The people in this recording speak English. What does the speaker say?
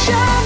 show.